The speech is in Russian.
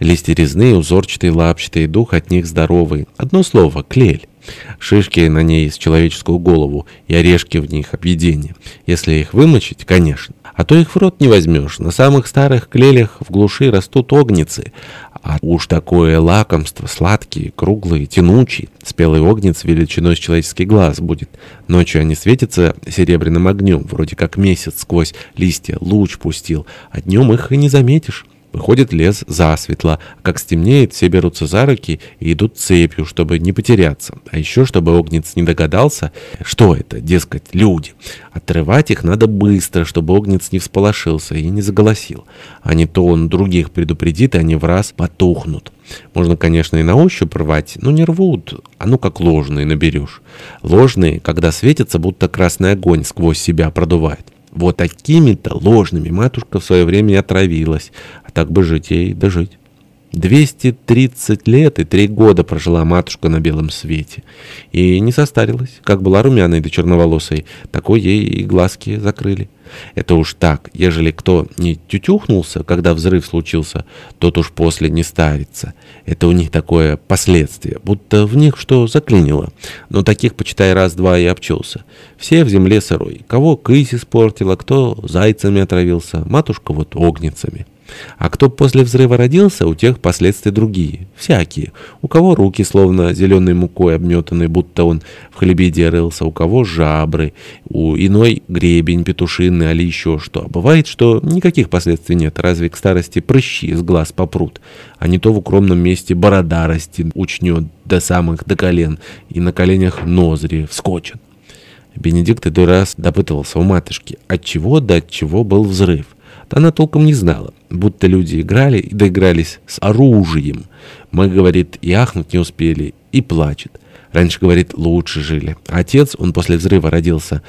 Листья резные, узорчатые, лапчатые, дух от них здоровый. Одно слово — клель. Шишки на ней с человеческую голову и орешки в них объедение. Если их вымочить, конечно. А то их в рот не возьмешь. На самых старых клелях в глуши растут огницы. А уж такое лакомство, сладкие, круглые, тянучие. Спелый огнец величиной с человеческий глаз будет. Ночью они светятся серебряным огнем, вроде как месяц сквозь листья луч пустил, а днем их и не заметишь. Выходит лес засветло, как стемнеет, все берутся за руки и идут цепью, чтобы не потеряться. А еще, чтобы огнец не догадался, что это, дескать, люди. Отрывать их надо быстро, чтобы огнец не всполошился и не заголосил. А не то он других предупредит, и они в раз потухнут. Можно, конечно, и на ощупь рвать, но не рвут, а ну как ложные наберешь. Ложные, когда светятся, будто красный огонь сквозь себя продувает. Вот такими-то ложными матушка в свое время отравилась, а так бы жить ей дожить. 230 лет и три года прожила матушка на белом свете. И не состарилась, как была румяной да черноволосой, такой ей и глазки закрыли. Это уж так, ежели кто не тютюхнулся, когда взрыв случился, тот уж после не старится. Это у них такое последствие, будто в них что заклинило. Но таких, почитай, раз-два и обчелся. Все в земле сырой. Кого кысь испортила, кто зайцами отравился, матушка вот огнецами. А кто после взрыва родился, у тех последствия другие, всякие. У кого руки словно зеленой мукой обметаны, будто он в хлебеде рылся, у кого жабры, у иной гребень петушиный, али еще что. А бывает, что никаких последствий нет, разве к старости прыщи из глаз попрут, а не то в укромном месте борода растет, учнет до самых до колен, и на коленях ноздри вскочат. Бенедикт иной раз допытывался у матушки, от чего до чего был взрыв. Она толком не знала, будто люди играли и доигрались с оружием. Мы, говорит, и ахнуть не успели, и плачет. Раньше, говорит, лучше жили. Отец, он после взрыва родился,